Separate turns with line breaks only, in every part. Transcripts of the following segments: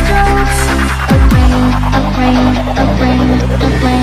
a brain, a brain, a brain, a brain.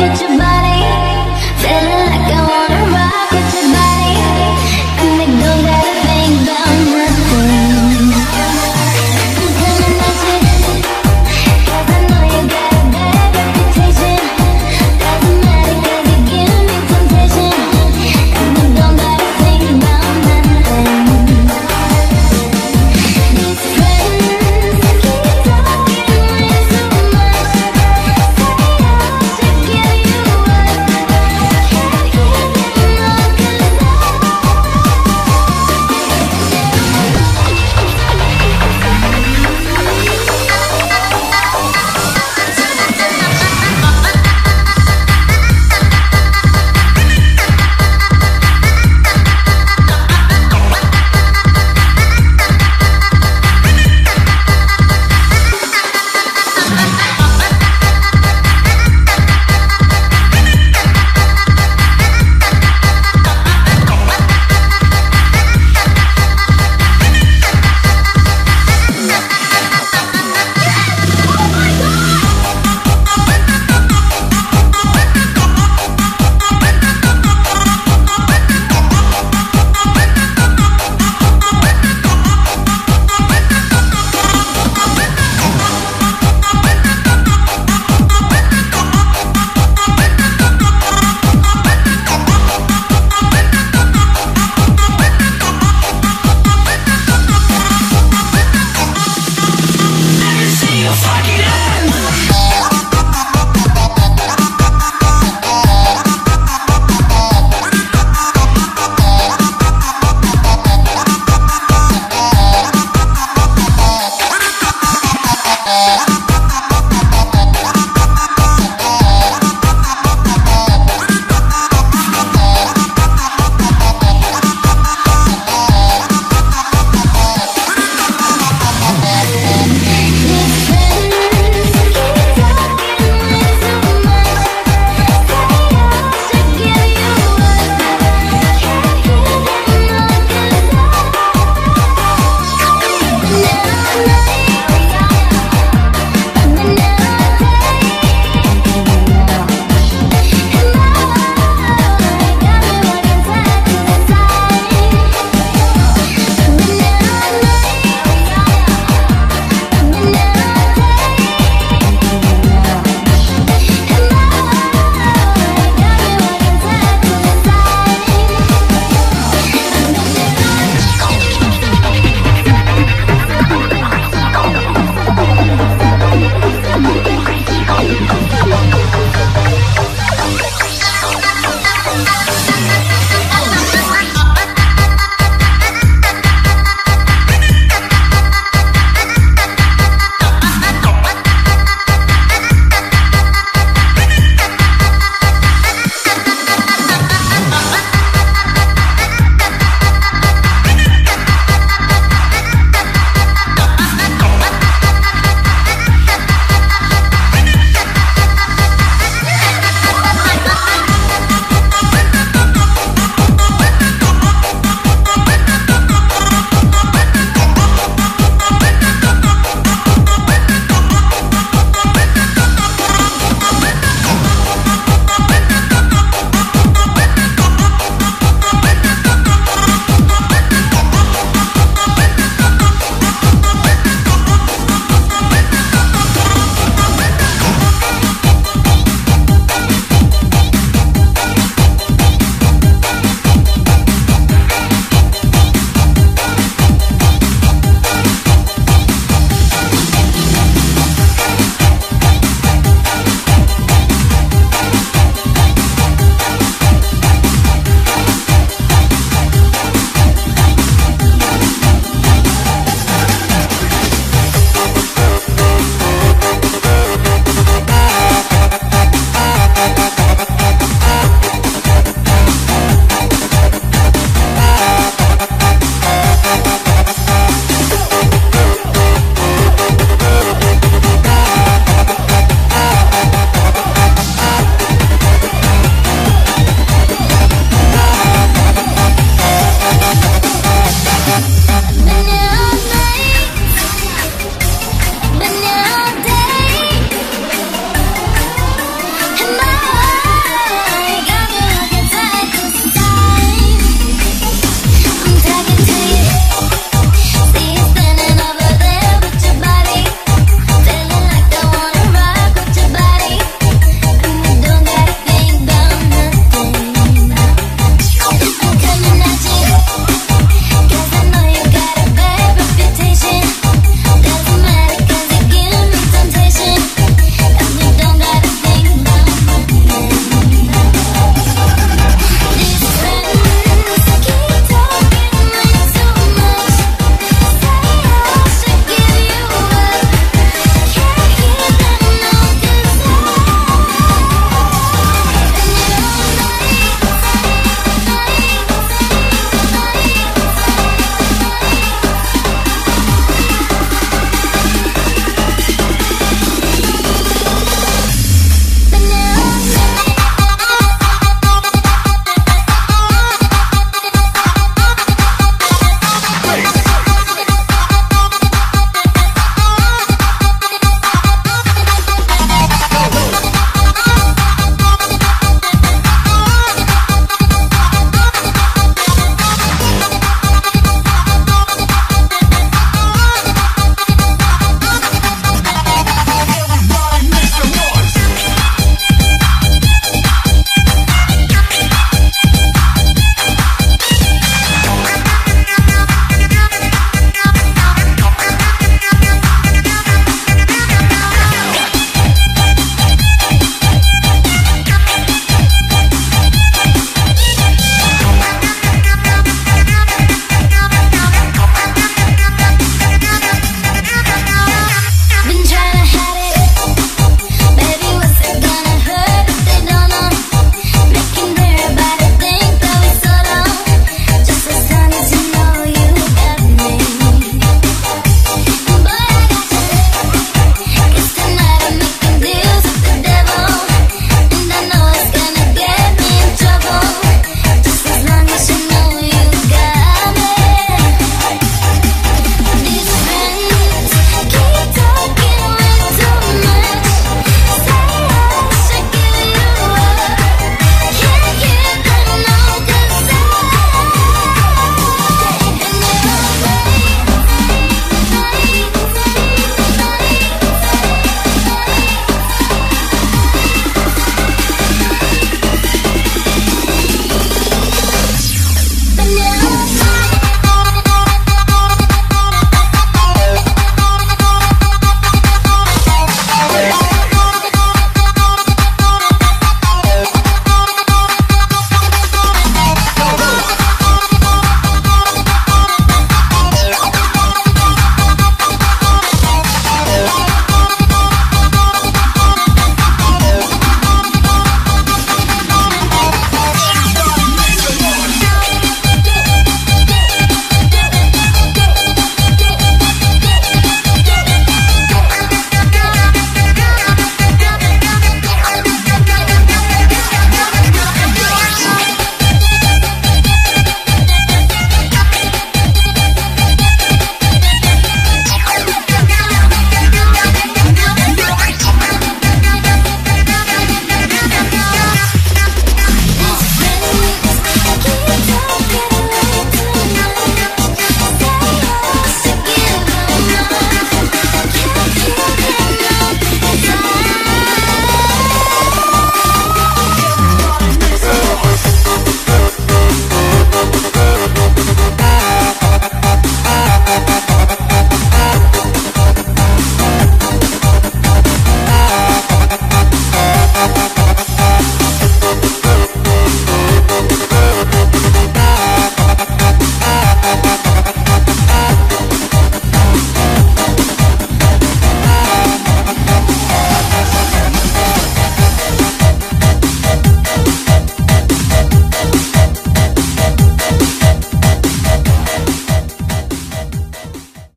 at your body.